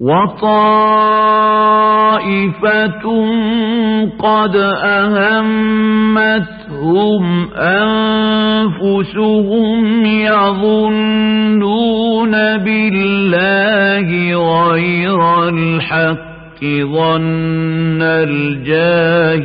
وطائفة قد أهمتهم أنفسهم يظنون بالله غير الحق ظن الجاهليه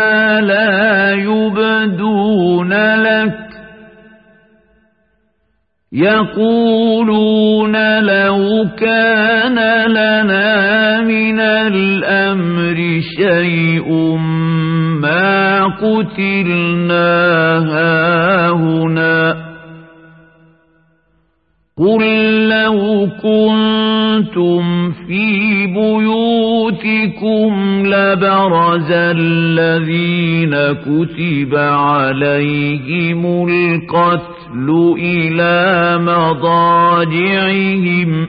لا يبدون لك. يقولون لو كان لنا من الأمر شيء ما قتلنا هاهنا. قل لو كنتم في بيوتكم لبرز الذين كتب عليهم القتل إلى مضاجعهم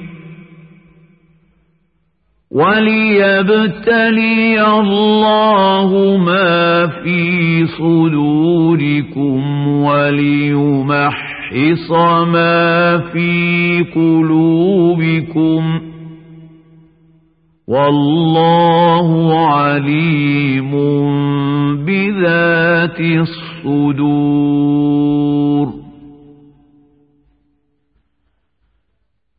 وليبتلي الله ما في صدوركم وليمحص ما في قلوبكم والله عليم بذات الصدور.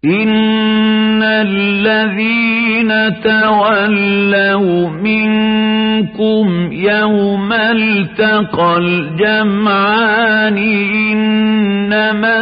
إن الذين تولوا منكم يوم التقى الجمعان إنما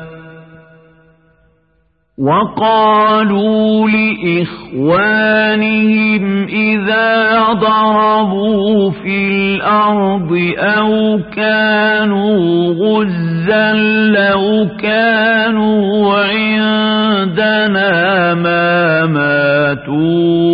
وقالوا لإخوانهم إذا ضربوا في الأرض أو كانوا غزا لو كانوا عندنا ما ماتوا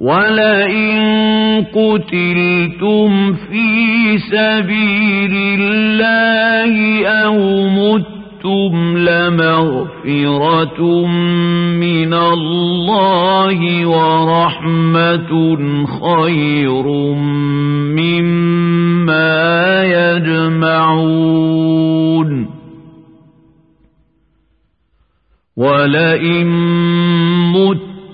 ولئن قتلتم في سبيل الله أو متم لمغفرة من الله ورحمة خير مما يجمعون. ولئن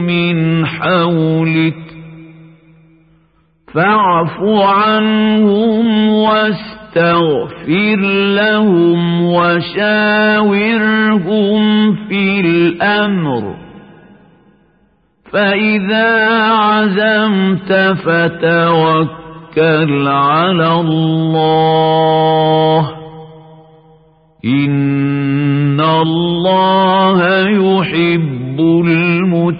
من حولك فاعف عنهم واستغفر لهم وشاورهم في الأمر فإذا عزمت فتوكل على الله إن الله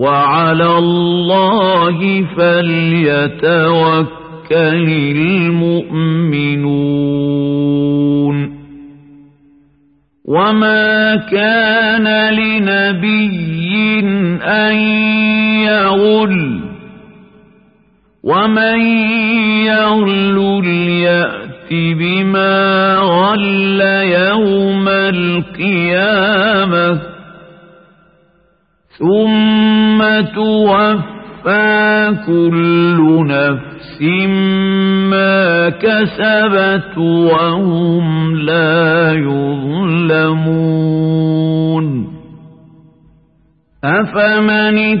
وعلى الله فليتوكل يتوكل المؤمنون. وما كان لنبي أن يغل ومن يغل ليأت بما غل يوم القيامة. ثم توفى كل نفس ما كسبت وهم لا يظلمون أفمن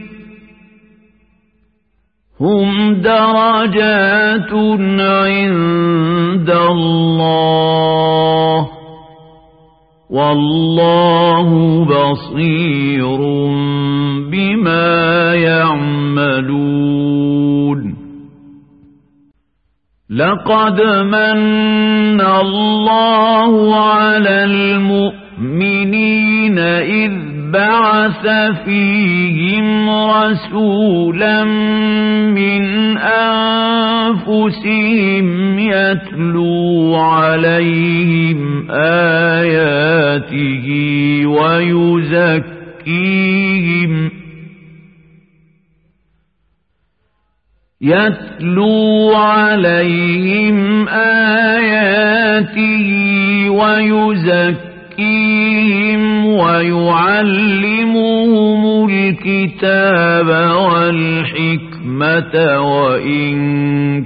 درجات عند الله والله بصير بما يعملون. لقد من الله على المؤمنين إذ بعث فيهم رسولا من أنفسهم يتلو عليهم آياته ويزكيهم يتلو عليهم آياته ويزكيهم يزكيهم ويعلمهم الكتاب والحكمة وإن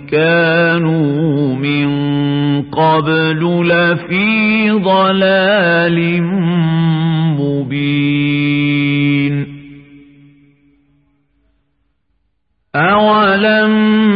كانوا من قبل لفي ضلال مبين. أولما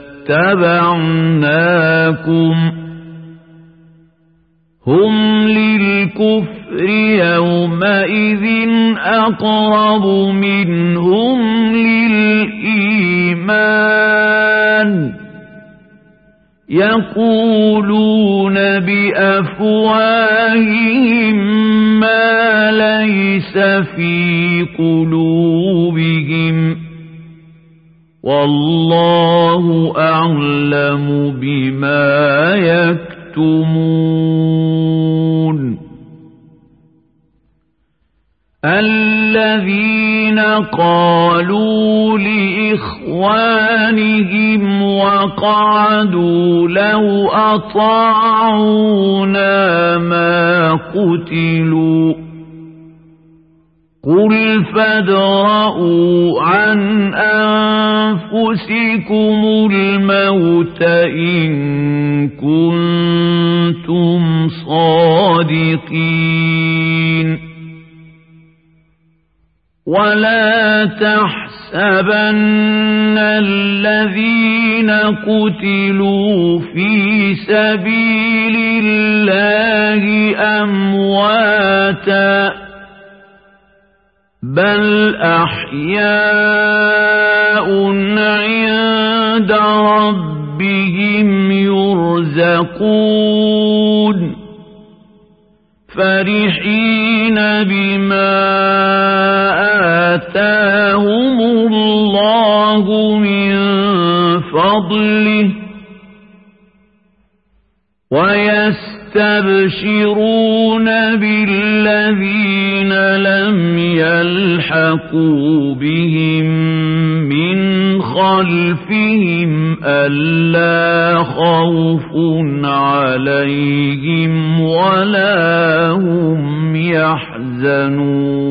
لاتبعناكم هم للكفر يومئذ أقرب منهم للإيمان يقولون بأفواههم ما ليس في قلوبهم والله أعلم بما يكتمون. الذين قالوا لإخوانهم وقعدوا لو أطاعونا ما قتلوا قل فادرءوا عن أنفسكم الموت إن كنتم صادقين. ولا تحسبن الذين قتلوا في سبيل الله أمواتا بل أحياء عند ربهم يرزقون. فرحين بما آتاهم الله من فضله. ويستبشرون بالذين لم يلحقوا بهم من خلفهم ألا خوف عليهم ولا هم يحزنون